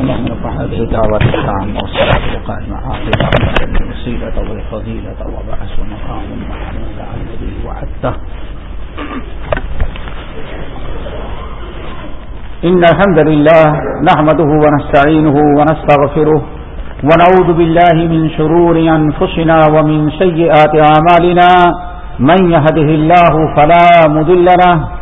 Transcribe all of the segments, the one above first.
اللهم رب هذه الدعوة والصلاة القائمة آخر رحمة الوسيلة والفضيلة وبعث مقام محمود عن الذي وعدته إن الحمد لله نحمده ونستعينه ونستغفره ونعوذ بالله من شرور أنفسنا ومن سيئات عمالنا من يهده الله فلا مذل له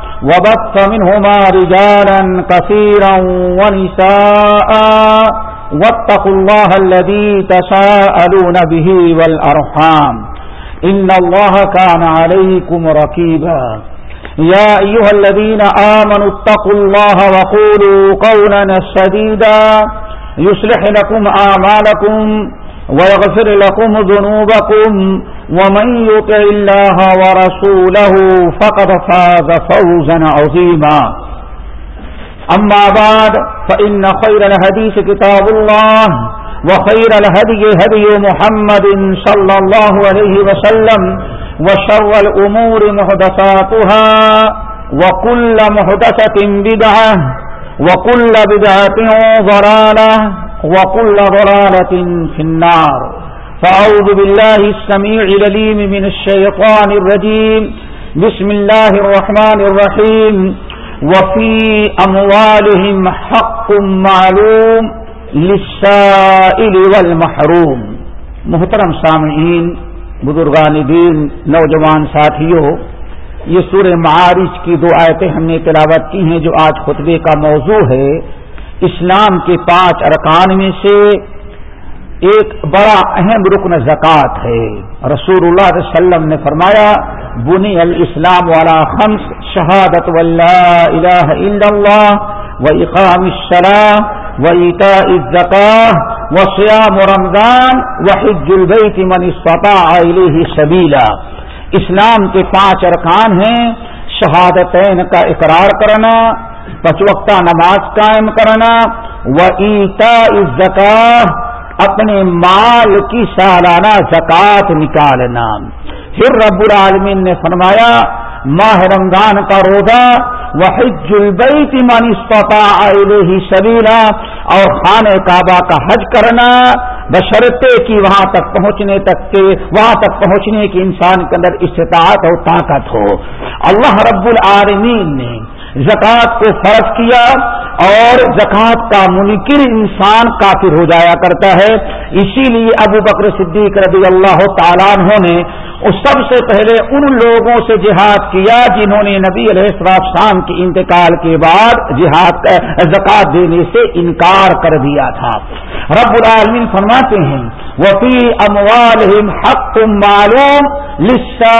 وبط منهما رجالا كثيرا ونساء واتقوا الله الذي تساءلون به والأرحام إن الله كان عليكم ركيبا يا أيها الذين آمنوا اتقوا الله وقولوا قولا سديدا يصلح لكم آمالكم ويغفر لكم ذنوبكم ومن يطع الله ورسوله فقد فاز فوزا عظيما. أما بعد، فإن خير الهديث كتاب الله وخير الهدي هدي محمد صلى الله عليه وسلم وشر الأمور محدثاتها وكل محدثة بدعة وكل بدعة ضرالة وكل ضرالة في النار. فأعوذ بالله السميع لليم من الشيطان الرجيم بسم الله الرحمن الرحيم وفي أموالهم حق معلوم للسائل والمحروم. محترم سامعین، بزرگان دین، نوجوان ساتھیوں، یہ سورہ معارج کی دو آیتیں ہم نے تلاوت کی ہیں جو آج خطبے کا موضوع ہے، اسلام کے پانچ ارکان میں سے ایک بڑا اہم رکن زکوٰۃ ہے۔ رسول اللہ علیہ وسلم نے فرمایا، بنی الاسلام والا خمس، شہادت الہ الا اللہ و اقام الصلاح و عطا الزکاہ و سیام رمضان و حج البیت من استطاع الیہ سبیلا۔ اسلام کے پانچ ارکان ہیں۔ شہادتین کا اقرار کرنا پچوقتا نماز قائم کرنا و عیتا الزکاہ اپنے مال کی سالانہ زکوٰۃ نکالنا۔ پھر رب العالمین نے فرمایا، ماہ رمضان کا روزہ، وحج البیت من استطاع الیہ سبیلا اور خانہ کعبہ کا حج کرنا، بشرطے کی وہاں تک پہنچنے تک کے، وہاں تک پہنچنے کی انسان کے اندر استطاعت اور طاقت ہو۔ اللہ رب العالمین نے زکوٰۃ کو فرض کیا اور زکوٰۃ کا منکر انسان کافر ہو جایا کرتا ہے۔ اسی لیے ابو بکر صدیق رضی اللہ تعالیٰ نے سب سے پہلے ان لوگوں سے جہاد کیا جنہوں نے نبی علیہ السلام شام کے انتقال کے بعد جہاد زکوٰۃ دینے سے انکار کر دیا تھا۔ رب العالمین فرماتے ہیں وفی اموال حق معلوم لسا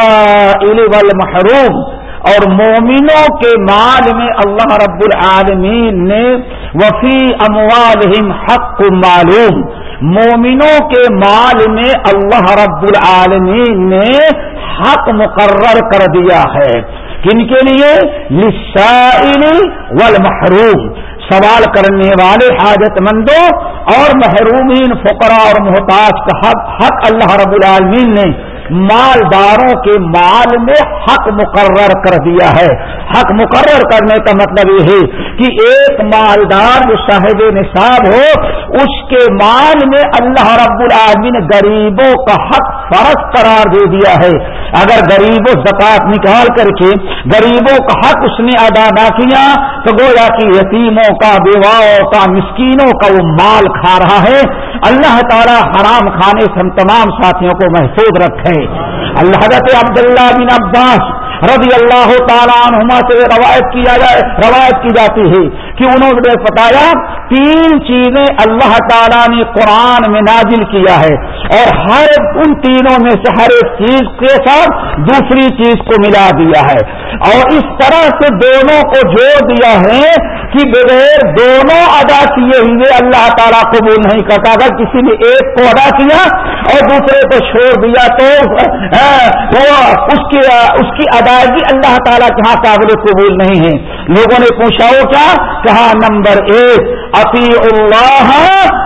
محروم اور مومنوں کے مال میں اللہ رب العالمین نے وفی اموالہم حق معلوم۔ مومنوں کے مال میں اللہ رب العالمین نے حق مقرر کر دیا ہے۔ کن کے لیے؟ لسائل والمحروم۔ سوال کرنے والے حاجت مندوں اور محرومین، فقراء اور محتاج، کا حق حق اللہ رب العالمین نے مالداروں کے مال میں حق مقرر کر دیا ہے۔ حق مقرر کرنے کا مطلب یہ ہے کہ ایک مالدار جو صاحب نصاب ہو، اس کے مال میں اللہ رب العالمین غریبوں کا حق فرض قرار دے دیا ہے۔ اگر غریبوں زکات نکال کر کے غریبوں کا حق اس نے ادا نہ کیا، تو گویا کہ یتیموں کا، بیواؤں کا، مسکینوں کا وہ مال کھا رہا ہے۔ اللہ تعالی حرام کھانے سے ہم تمام ساتھیوں کو محفوظ رکھے۔ اللہ حضرت عبداللہ بن عباس رضی اللہ تعالیٰ عنہما سے روایت کیا جائے روایت کی جاتی ہے کہ انہوں نے بتایا تین چیزیں اللہ تعالیٰ نے قرآن میں نازل کیا ہے اور ہر ان تینوں میں سے ہر ایک چیز کے ساتھ دوسری چیز کو ملا دیا ہے اور اس طرح سے دونوں کو جوڑ دیا ہے کہ بغیر دونوں ادا کیے ہوئے اللہ تعالیٰ قبول نہیں کرتا۔ اگر کسی نے ایک کو ادا کیا اور دوسرے کو چھوڑ دیا تو وہ اس کی اس کی ادائیگی اللہ تعالیٰ کے ہاں قابل قبول نہیں ہے۔ لوگوں نے پوچھا ہو کیا؟ کہا، نمبر ایک عفی اللہ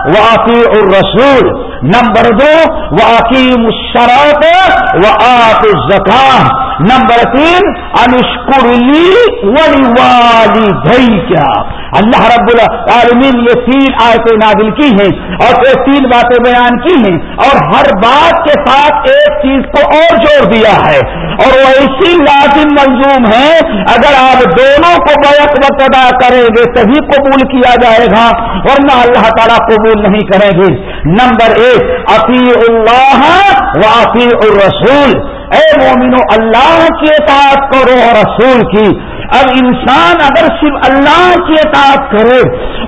و الرسول. نمبر دو وہ عقیم شراط و آپ نمبر تین انشکرلی ولی والی بھائی کیا اللہ رب العالمین یہ تین آیتیں نازل کی ہیں اور یہ تین باتیں بیان کی ہیں اور ہر بات کے ساتھ ایک چیز کو اور جوڑ دیا ہے اور وہ ایسی لازم منظوم ہے اگر آپ دونوں کو بیک وقت ادا کریں گے تبھی قبول کیا جائے گا، ورنہ اللہ تعالیٰ قبول نہیں کریں گے۔ نمبر ایک عفی اللہ و عفی الرسول۔ اے مومنو، اللہ کی اطاعت کرو اور رسول کی۔ اب انسان اگر صرف اللہ کی اطاعت کرے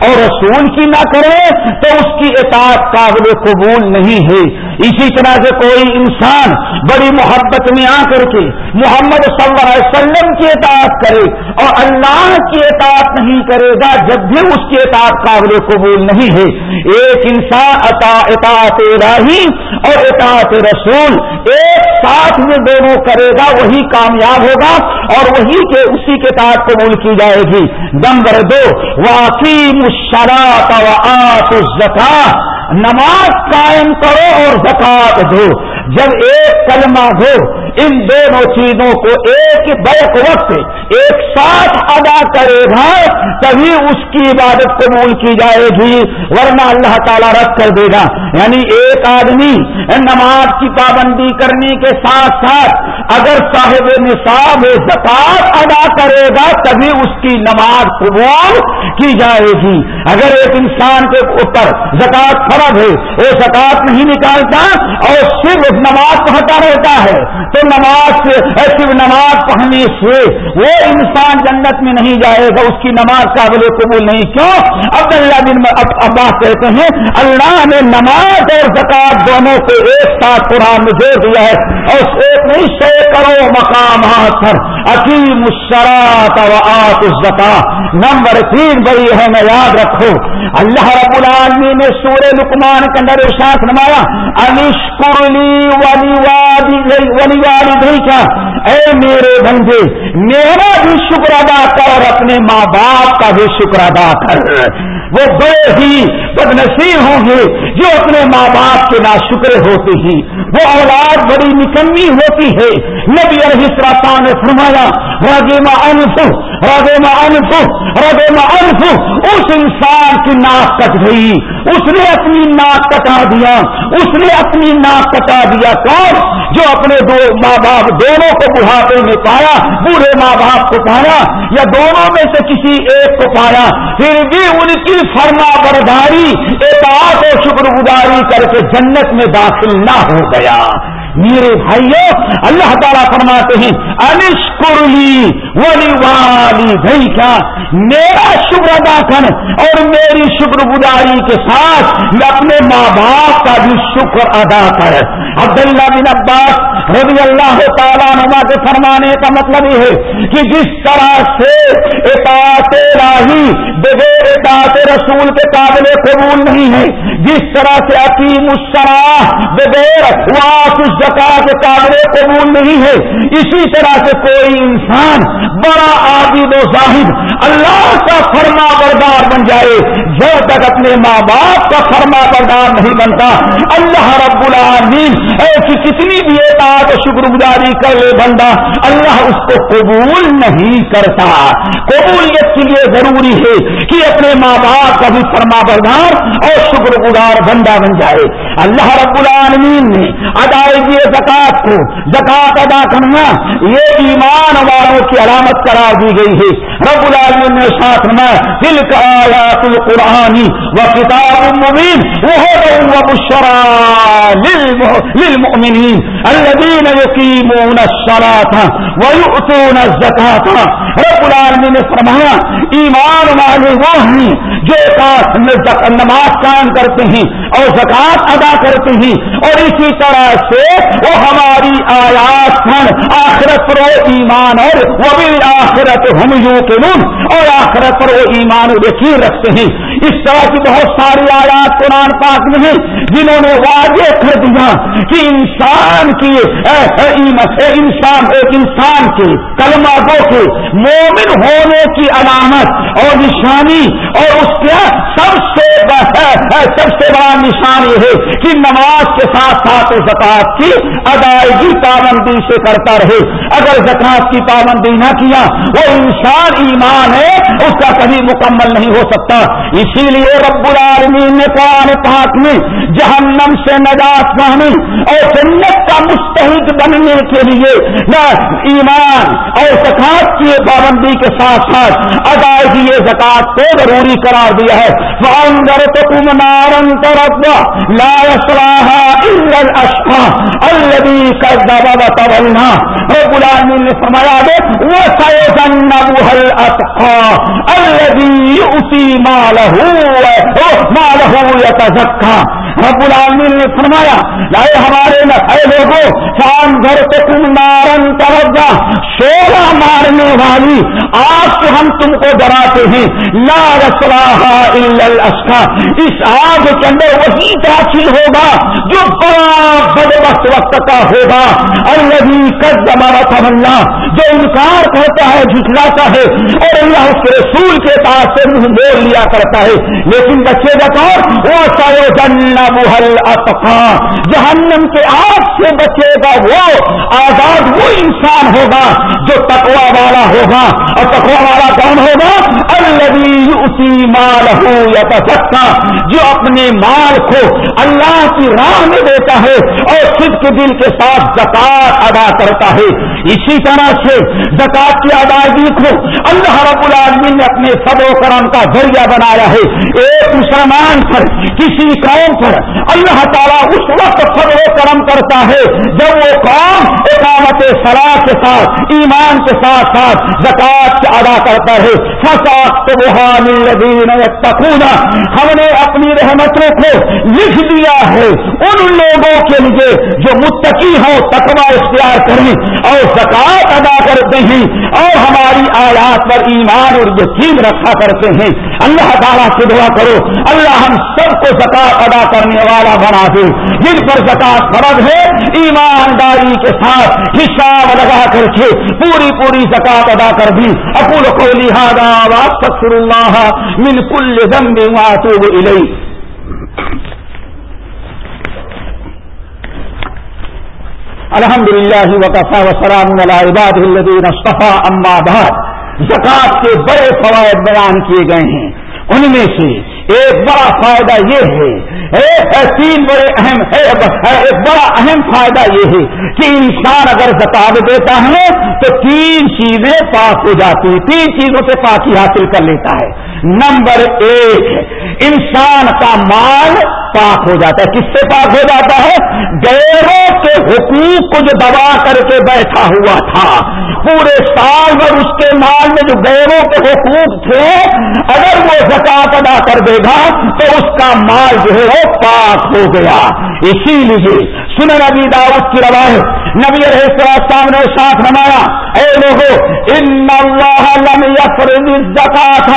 اور رسول کی نہ کرے تو اس کی اطاعت قابل قبول نہیں ہے۔ اسی طرح سے کوئی انسان بڑی محبت میں آ کر کے محمد صلی اللہ علیہ وسلم کی اطاعت کرے اور اللہ کی اطاعت نہیں کرے گا جب بھی اس کی اطاعت قابل قبول نہیں ہے۔ ایک انسان اطاعت راہی اور اطاعت رسول ایک ساتھ میں دونوں کرے گا، وہی کامیاب ہوگا اور وہی کے اسی کے اطاعت قبول کی جائے گی۔ نمبر دو واقعی مشرات و آت زکا نماز قائم کرو اور زکات دو۔ جب ایک کلمہ ہو، ان دونوں چیزوں کو ایک بیک وقت، ایک ساتھ ادا کرے گا، تبھی اس کی عبادت قبول کی جائے گی۔ ورنہ اللہ تعالیٰ رد کر دے گا۔ یعنی ایک آدمی نماز کی پابندی کرنے کے ساتھ ساتھ اگر صاحب نصاب زکات ادا کرے گا، تبھی اس کی نماز قبول کی جائے گی۔ اگر ایک انسان کے اوپر زکات فرض ہے، وہ زکات نہیں نکالتا اور صرف نماز پڑھتا رہتا ہے، تو نماز سے، صرف نماز پڑھنے سے وہ انسان جنت میں نہیں جائے گا، اس کی نماز قابل قبول نہیں۔ کیوں؟ اب اللہ دن میں عباس کہتے ہیں، اللہ نے نماز اور زکات دونوں کو ایک ساتھ قرآن میں جوڑ دیا ہے۔ اور ایک نہیں، سو کرو مقام پر۔ عقیم الشراط و آت الزکا نمبر تین بڑی ہے، میں یاد رکھو اللہ رب العالمین نے سورہ لکمان کے اندر ارشاد نمایا انشکرلی ولی کا اے میرے بندے، میرا بھی شکر ادا کر اور اپنے ماں باپ کا بھی شکر ادا کر۔ وہ بڑے ہی بد نصیب ہوں گے جو اپنے ماں باپ کے نا شکر ہوتے ہیں۔ وہ اولاد بڑی نکمی ہوتی ہے۔ نبی علیہ السلام نے فرمایا راگیما انف راگیما انف راگیما انف اس انسان کی ناک کٹ گئی۔ اس نے اپنی ناک کٹا دیا۔ اس نے اپنی ناک کٹا دیا۔ کون؟ جو اپنے دو ماں باپ دونوں کو بڑھاپے میں پایا، بوڑھے ماں باپ کو پایا، یا دونوں میں سے کسی ایک کو پایا۔ پھر بھی ان کی فرما برداری اطاعت و شکر گزاری کر کے جنت میں داخل نہ ہو گیا۔ میرے بھائیوں اللہ تعالیٰ فرماتے ہیں انشکرلی ولی والی بھائی کیا میرا شکر ادا کر اور میری شکر گزاری کے ساتھ میں اپنے ماں باپ کا بھی شکر ادا کر۔ عبداللہ بن عباس رضی اللہ تعالیٰ نما کے فرمانے کا مطلب یہ ہے کہ جس طرح سے اطاعت راہی بغیر اطاعت رسول کے قابل قبول نہیں ہے جس طرح سے عقیم السراہ بغیر واپس کے قابل قبول نہیں ہے، اسی طرح سے کوئی انسان بڑا عابد و ظاہر اللہ کا فرما بردار بن جائے، جب تک اپنے ماں باپ کا فرما بردار نہیں بنتا، اللہ رب العالمین ایسی کتنی بھی اعتعاد شکر گزاری کر لے بندہ، اللہ اس کو قبول نہیں کرتا۔ قبولیت کے لیے ضروری ہے کہ اپنے ماں باپ کا بھی فرما بردار اور شکر گزار بندہ بن جائے۔ اللہ رب العالمین نے ادائیگی زکات کو زکات ادا کرنا، یہ ایمان والوں کی علامت قرار دی گئی ہے۔ رب العالمین نے ساتھ میں دل کا آیات القرآنی و کتاب مبین وہ بشرا للمؤمنین الذين يقيمون الصلاة ويؤتون الزكاة رب العالمین نے فرمایا، ایمان والے وہ ہیں جو نماز قائم کرتے ہیں اور زکات ادا کرتے ہیں اور اسی طرح سے وہ ہماری آیات پر آخرت پر وہ ایمان اور وہ بھی آخرت ہم یو کے اور آخرت پر وہ ایمان یقین رکھتے ہیں۔ اس طرح کی بہت ساری آیات قرآن پاک میں ہیں جنہوں نے واضح کر دیا کہ انسان کی انسان ایک انسان کے کلمہ گو کے، مومن ہونے کی علامت اور نشانی اور اس کے سب سے سب سے بڑا نشان یہ ہے کہ نماز کے ساتھ ساتھ زکات کی ادائیگی پابندی سے کرتا رہے۔ اگر زکات کی پابندی نہ کیا، وہ انسان ایمان ہے، اس کا کبھی مکمل نہیں ہو سکتا۔ اسی لیے رب العالمین نے قرآن پاک میں جہنم سے نجات پانے اور جنت کا مستحق بننے کے لیے نہ ایمان اور زکات کی پابندی کے ساتھ ساتھ ادائیگی زکات کو ضروری کرا قرار دیا ہے۔ فاندر تو رب العالمین نے فرمایا دے وہ سيجنبها الاتقى الذي يؤتي ماله رب العالمین نے فرمایا، لائے ہمارے اے لوگوں، شام گھر تک مارن نارن توجہ شورا مارنے والی، آج سے ہم تم کو ڈراتے ہیں۔ لا رسلاحا الا اس آگ کے اندر وہی داخل ہوگا، جو بڑا بد وقت وقت کا ہوگا۔ الذي كذب وتولى جو انکار کرتا ہے، جھٹلاتا ہے، اور اللہ اس کے رسول کے پاس سے منہ موڑ لیا کرتا ہے۔ لیکن بچے بطور، وہ سو جن محل جہنم کے آگ سے بچے گا وہ، آزاد وہ انسان ہوگا۔ جو تکوا والا ہوگا اور تکوا والا کون ہوگا؟ البی اسی مال ہو یا جو اپنے مال کو اللہ کی راہ میں دیتا ہے اور خود کے دل کے ساتھ زکات ادا کرتا ہے۔ اسی طرح سے زکات کی ادائیگی کو اللہ رب العالمین نے اپنے سب و کرم کا ذریعہ بنایا ہے۔ ایک مسلمان پر، کسی قوم پر اللہ تعالیٰ اس وقت فضل و کرم کرتا ہے جب وہ قوم اقامت صلاح کے ساتھ ایمان کے ساتھ ساتھ زکات ادا کرتا ہے۔ فساخ ہم نے اپنی رحمتوں کو لکھ دیا ہے ان لوگوں کے لیے جو متقی ہو تقوا اختیار کریں اور زکات ادا کرتے ہیں اور ہماری آیات پر ایمان اور یقین رکھا کرتے ہیں۔ اللہ تعالیٰ سے دعا کرو۔ اللہ ہم سب کو زکات ادا کرنے والا بنا دے۔ جن پر زکات فرض ہے، ایمانداری کے ساتھ حساب لگا کر کے پوری پوری زکات ادا کر دی۔ اکول کو لہٰذا واپس اللہ من کل ذنب واتوب الیہ۔ الحمد للہ وقفا وسلام عباد الدین صفا اما بعد۔ زکات کے بڑے فوائد بیان کیے گئے ہیں۔ ان میں سے ایک بڑا فائدہ یہ ہے۔ تین بڑے اہم ایک بڑا اہم فائدہ یہ ہے کہ انسان اگر زکات دیتا ہے تو تین چیزیں پاک ہو جاتی ہیں۔ تین چیزوں سے پاکی حاصل کر لیتا ہے۔ نمبر ایک، انسان کا مال پاک ہو جاتا ہے۔ کس سے پاک ہو جاتا ہے؟ غیروں کے حقوق کو جو دبا کر کے بیٹھا ہوا تھا۔ پورے سال بھر اس کے مال میں جو غیروں کے حقوق تھے، اگر وہ زکات ادا کر دے گا تو اس کا مال جو ہے وہ پاک ہو گیا۔ اسی لیے سن نبی دعوت کی روایت نبی رہے السلام نے ساتھ رمایا اے لوگو، ان اللہ لم یفرد الزکات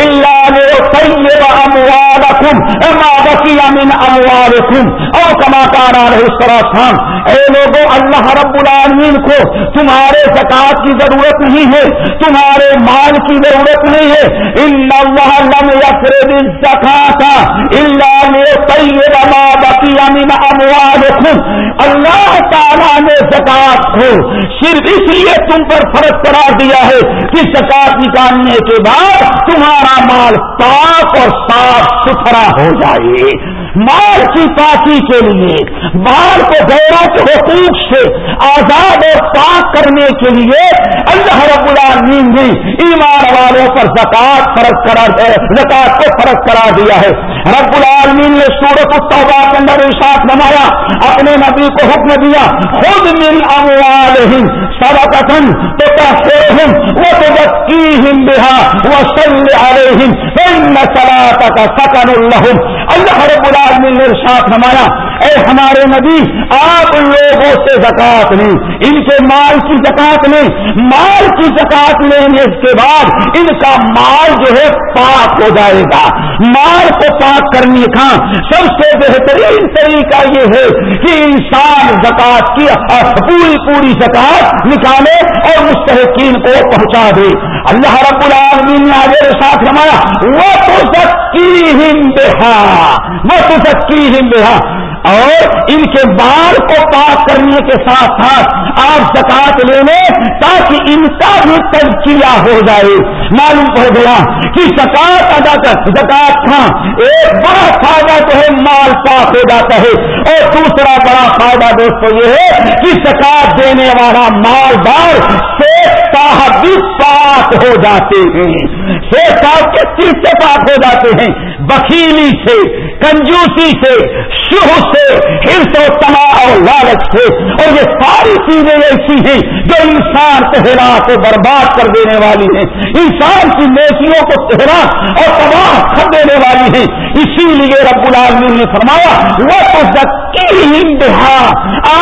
الا لیطیب اموالکم، اما بقی من اموالکم۔ او کما قال علیہ السلام اے لوگو، اللہ رب العالمین کو تمہارے زکات کی ضرورت نہیں ہے، تمہارے مال کی ضرورت نہیں ہے۔ ان اللہ لم یفرد الزکات الا لیطیب ما بقی من اموالکم۔ اللہ تعالی نے زکات کو صرف اس لیے تم پر فرض قرار دیا ہے کہ زکات نکالنے کے بعد تمہارا مال پاک اور صاف ستھرا ہو جائے۔ مال کی پاکی کے لیے، مال کو غیروں کے حقوق سے آزاد اور پاک کرنے کے لیے اللہ رب العالمین نے ایمان والوں پر زکات فرض قرار زکات کو فرض قرار دیا ہے۔ رب العالمین نے سورت التوبہ کے اندر ارشاد بنایا، اپنے نبی کو حکم دیا خود من اموالہم سبقتن تو تحفرهم وتبكيهم بها وصل عليهم فإن صلاتك سكن لهم۔ اللہ رب العالمین نے ارشاد نمایا اے ہمارے نبی، آپ لوگوں سے زکات لیں۔ ان کے مال کی زکات لیں۔ مال کی زکات لینے کے بعد ان کا مال جو ہے پاک ہو جائے گا۔ مال کو پاک کرنے کا سب سے بہترین طریقہ یہ ہے کہ انسان زکات کی پوری پوری زکات نکالے اور مستحقین کو پہنچا دے۔ اللہ رب العالمین نے آگے ساتھ نمایا وہ تو سکی ہند وہ تو سکی ہند اور ان کے بال کو پاک کرنے کے ساتھ ساتھ آپ زکات لے لیں تاکہ ان کا بھی تجزیہ ہو جائے۔ معلوم پڑ گیا کہ زکات ادا کر زکات تھا ایک بڑا فائدہ تو ہے، مال پاک ہو جاتا ہے۔ اور دوسرا بڑا فائدہ دوستو یہ ہے کہ زکات دینے والا مالدار سے صاحب پاک ہو جاتے ہیں۔ سے کے چیز سے پاک ہو جاتے ہیں۔ بکیلی سے، کنجوسی سے شہ سے، ہرس و تما اور لالچ سے۔ اور یہ ساری چیزیں ایسی ہیں جو انسان تہرا کو برباد کر دینے والی ہیں۔ انسان کی نیکیوں کو تہرا اور تباہ کر دینے والی ہیں۔ اسی لیے رب العالمین نے فرمایا وہ تو ذکی انتہا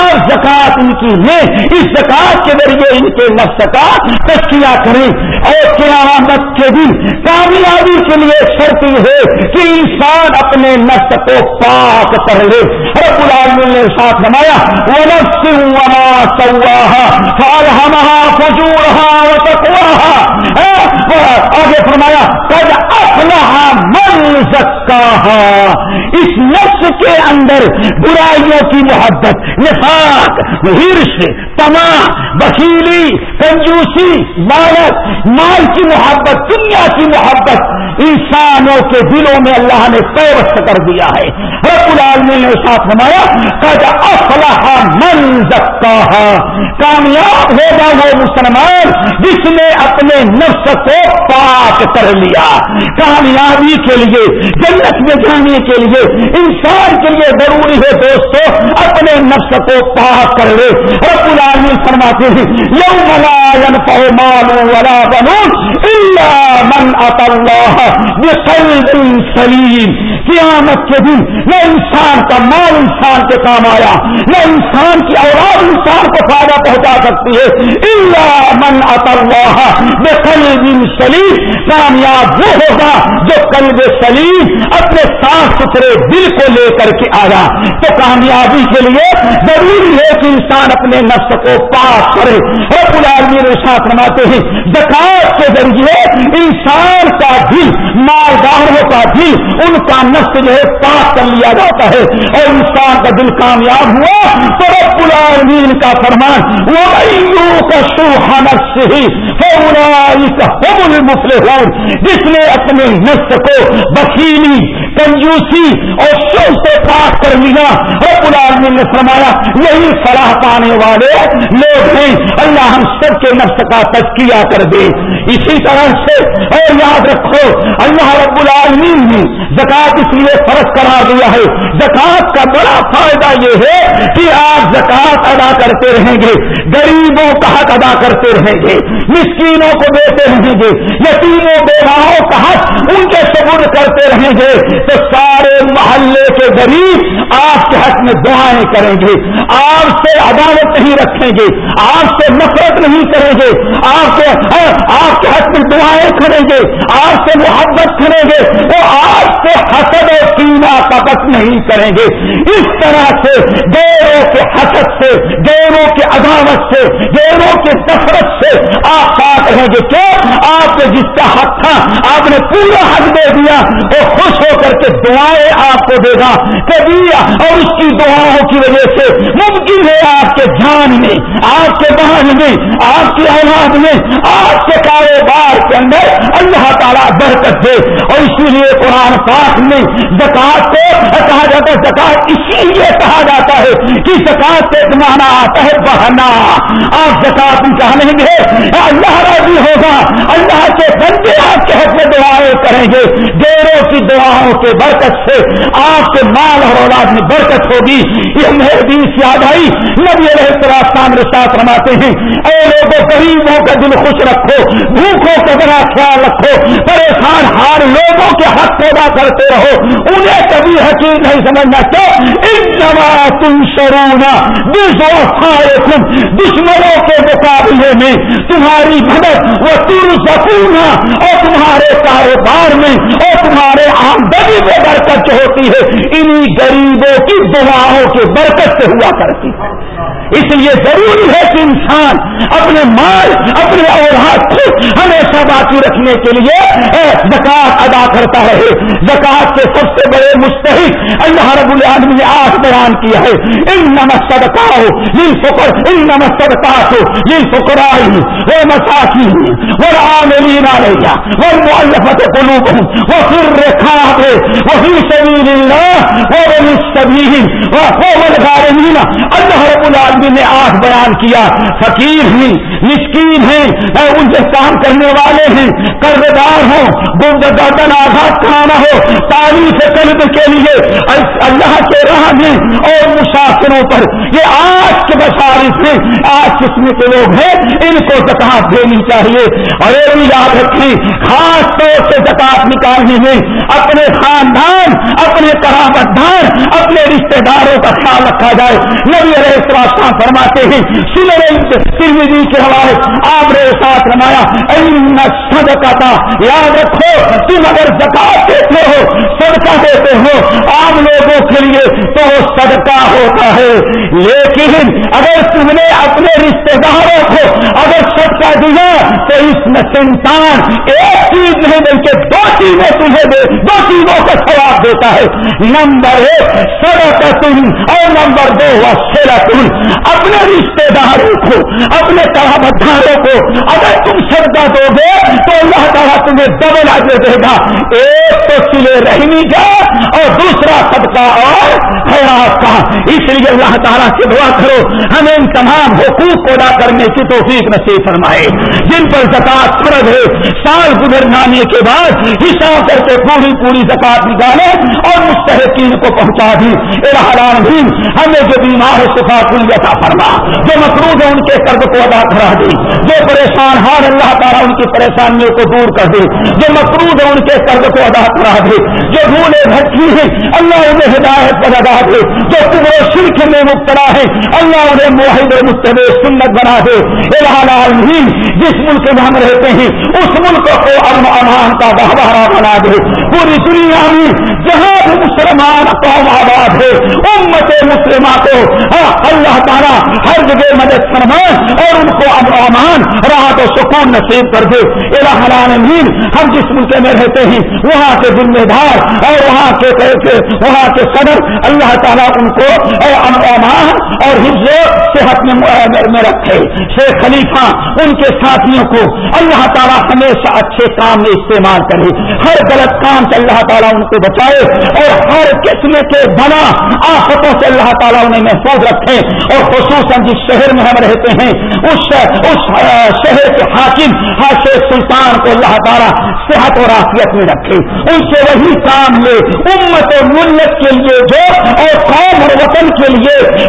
آج زکات ان کی ہے۔ اس زکات کے ذریعے ان کے نفس کا تشکیہ کریں۔ اور قیامت کے دن کامیابی کے لیے شرط یہ ہے کہ انسان اپنے نفس کو پاک کر لے۔ رب العالمین نے ساتھ نمایا وما سواها فالهمها فجورها وتقواها۔ آگے فرمایا، قد اپنا من زکاها اس نفس کے اندر برائیوں کی محبت، نفاق، ہرش تما بکیلی کنجوسی مالت مال کی محبت، دنیا کی محبت انسانوں کے دلوں میں اللہ نے پیوست کر دیا ہے۔ رب العالمین نے ساتھ نمایا قد افلح من زکاها کامیاب ہوگا وہ مسلمان جس نے اپنے نفس کو پاک کر لیا۔ کامیابی کے لیے، جنت میں جانے کے لیے، انسان کے لیے ضروری ہے دوستو، اپنے نفس کو پاک کر لے۔ رب العالمین فرماتے ہیں، یوم لا ينفع مال ولا بنون الا من اتى الله بقلب سلیم. قیامت کے دن نہ انسان کا مال انسان کے کام آیا، نہ انسان کی اولاد انسان کو فائدہ پہنچا سکتی ہے. اللہ من اللہ بے قلب سلیم. کامیاب وہ ہوگا جو قلب سلیم اپنے صاف ستھرے دل کو لے کر کے آیا. تو کامیابی کے لیے ضروری ہے کہ انسان اپنے نفس کو پاس کرے. اور پلازمی ساتھ بناتے ہیں زکات کے ذریعے انسان کا دل مالداروں کا دل ان کا نفس جو ہے پاک کر لیا جاتا ہے۔ اور انسان کا دل کامیاب ہوا تو رب العالمین کا فرمان وہ کا سوہان سے ہی جس نے اپنے نفس کو بخیلی، کنجوسی اور شو سے پاک کر لیا، رب العالمین نے فرمایا، یہی صلاح پانے والے لوگ ہیں۔ اللہ ہم سب کے نفس کا تذکیہ کر دے۔ اسی طرح سے اور یاد رکھو، اللہ رب العالمین نے زکات اس لیے فرض کرا دیا ہے۔ زکات کا بڑا فائدہ یہ ہے کہ آپ زکات ادا کرتے رہیں گے۔ غریبوں کا حق ادا کرتے رہیں گے۔ مسکینوں کو دیتے رہیں گے۔ یتیموں بیواؤں کا حق ان کے سبر کرتے رہیں گے۔ تو سارے محلے کے غریب آپ کے حق میں دعائیں کریں گے۔ آپ سے عدالت نہیں رکھیں گے۔ آپ سے نفرت نہیں کریں گے۔ آپ کے ہاں، آپ کے حق میں دعائیں کریں گے۔ آپ سے محبت کریں گے۔ وہ آپ سے حسد اور کینا کپٹ نہیں کریں گے۔ اس طرح سے دونوں کے حسد سے، دونوں کے عدالت سے، دونوں کے نفرت سے آپ پاک رہیں گے۔ کیوں؟ آپ کے جس کا حق تھا، آپ نے پورا حق دے دیا، وہ خوش ہو کر کے دعائیں آپ کو دے گا کبھی اور اس کی دعاؤں کی وجہ سے ممکن ہے آپ کے جان میں، آپ کے بہن میں، آپ کی اولاد میں، آپ کے کاروبار کے اندر اللہ تعالیٰ برکت دے۔ اور اسی لیے قرآن پاک میں زکات کو کہا البتہ زکات اسی لیے کہا جاتا ہے کہ زکات سے مانا آتا ہے بہنا۔ آپ زکات نکالیں گے اللہ راضی ہوگا، اللہ کے بندے آپ کے حق میں دعائیں کریں گے۔ ڈیروں کی دعاؤں کے برکت سے آپ کے مال اور اولاد میں برکت ہوگی۔ یہ میرے یاد آئی نبی علیہ السلام ساتھ رماتے ہیں، اے لوگوں غریبوں کا دل خوش رکھو بھوکوں کا بڑا خیال رکھو، پریشان ہار لوگوں کے حق پیدا کرتے رہو، انہیں کبھی حقیق نہیں سمجھنا چاہو۔ تم شرونا دشمنوں کے مقابلے میں تمہاری مدد وہ تر سکونا اور تمہارے کاروبار میں، اور تمہارے آمدنی میں برکت ہوتی ہے، انہی غریبوں کی دعاؤں کے برکت سے ہوا۔ کرتی ہے۔ اس لیے ضروری ہے کہ انسان اپنے مال، اپنے اولاد کو ہمیشہ باقی رکھنے کے لیے زکات ادا کرتا رہے زکات کے سب سے بڑے مستحق اللہ رب العالمین نے آٹھ بیان کیا ہے۔ ان نمک صدقہ ہو یہ فکر ان نمک صدقہ ہو یہ فکرائی وہ مساقی وہ عاملین علیہ وہ معلفت قلوب ہوں وہ پھر رکھا ہے وہ پھر سبیل اللہ وہ سبیل وہ اللہ رب العالمین نے آٹھ بیان کیا۔ فقیر ہیں، مسکین ہیں ان سے کام کرنے والے ہیں۔ قرض دار ہوں گردن آزاد کھانا ہو، تعلیم سے کے لیے۔ اللہ کے راہ میں اور مسافروں پر۔ یہ آج کے بسارش ہیں۔ آج قسم کے لوگ ہیں؟ ان کو زکات دینی چاہیے۔ اور یہ بھی یاد رکھیں، خاص طور سے زکات نکالنے میں اپنے خاندان، اپنے قرابت دار اپنے رشتے داروں کا خیال رکھا جائے۔ نبی علیہ السلام فرماتے ہیں سرمدی کے حوالے، آپ نے ساتھ رمایا صدقہ تھا یاد رکھو، تم اگر زکات دیتے ہو، صدقہ دیتے ہو، عام لوگوں کے لیے تو صدقہ ہوتا ہے۔ لیکن اگر تم نے اپنے رشتے داروں کو اگر صدقہ دیا، تو اس میں سنتان ایک چیز نہیں، بلکہ دو چیزیں تمہیں دے دو چیزوں کا سواب دیتا ہے۔ نمبر ایک سڑک تم اور نمبر دو اپنے رشتے داروں کو، اپنے داروں کو اگر تم سردا دو گے تو اللہ تعالیٰ تمہیں ڈبل آگے دے گا۔ ایک تو سلے رہنی کا اور دوسرا صدقہ اور خیرات کا۔ اس لیے اللہ تعالیٰ سے دعا کرو، ہمیں ان تمام حقوق کو ادا کرنے کی توفیق نصیب فرمائے۔ جن پر زکات فرض ہے، سال گزر جانے کے بعد حساب کر کے پوری پوری زکات نکالے اور مستحقین کو پہنچا دی ہمیں جو بیمار شفا کل عطا فرما، جو مقروض ہے ان کے قرض کو ادا کرا دے، جو پریشان ہار اللہ تعالیٰ ان کی پریشانیوں کو دور کر دے، جو مقروض ہے ان کے قرض کو ادا کرا دے، جو بھولے بھٹکی ہیں، اللہ انہیں ہدایت پر ادا دے، جو تمہیں شرک میں مبتلا ہے اللہ انہیں معاہد مستد سنت بنا دے۔ العالمین جس ملک میں ہم رہتے ہیں، اس ملک کو امن امان کا گہوارہ بنا دے۔ پوری دنیا میں جہاں بھی مسلمان قوم آباد ہے امت مسلمہ کو ہاں، ہر مدد فرمان اور ان کو اب امان، راحت و سکون نصیب کر دے۔ العالمین، ہم جس ملک میں رہتے ہیں، وہاں کے ذمہ دار اور وہاں کے وہاں کے صدر اللہ تعالیٰ ان کو امان اور حفظ صحت میں رکھے۔ شیخ خلیفہ، ان کے ساتھیوں کو اللہ تعالیٰ ہمیشہ اچھے کام میں استعمال کرے۔ ہر غلط کام سے اللہ تعالیٰ ان کو بچائے اور ہر قسم کے بنا آفتوں سے اللہ تعالیٰ انہیں محفوظ رکھے۔ اور خصوصاً جس شہر میں ہم رہتے ہیں، اس اس شہر کے حاکم ہر سلطان کو اللہ تعالیٰ صحت اور آفیت میں رکھے۔ ان سے وہی کام لے، امت اور ملت کے لیے جو اور قوم اور وطن کے لیے۔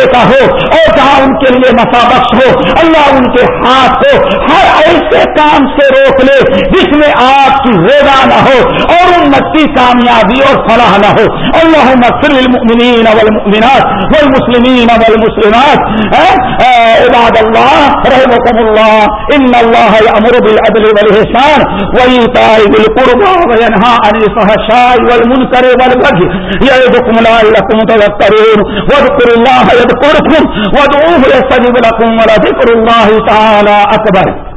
یہ کا ہو اور جہاں ان کے لیے مسابق ہو، اللہ ان کے ہاتھ ہو ہر ایسے کام سے روک لے جس میں آپ کی روزہ نہ ہو اور امت کی کامیابی اور فلاح نہ ہو۔ اللہ مغفر والمؤمنات والمسلمین والمسلمات۔ عباد اللہ رحمكم الله ان الله يأمر بالعدل والإحسان وإيتاء ذي القربى وينهى عن الفحشاء والمنكر والبغي يعظكم لعلكم تذكرون واذكروا الله يذكركم وادعوه يستجب لكم ولذكر الله تعالى أكبر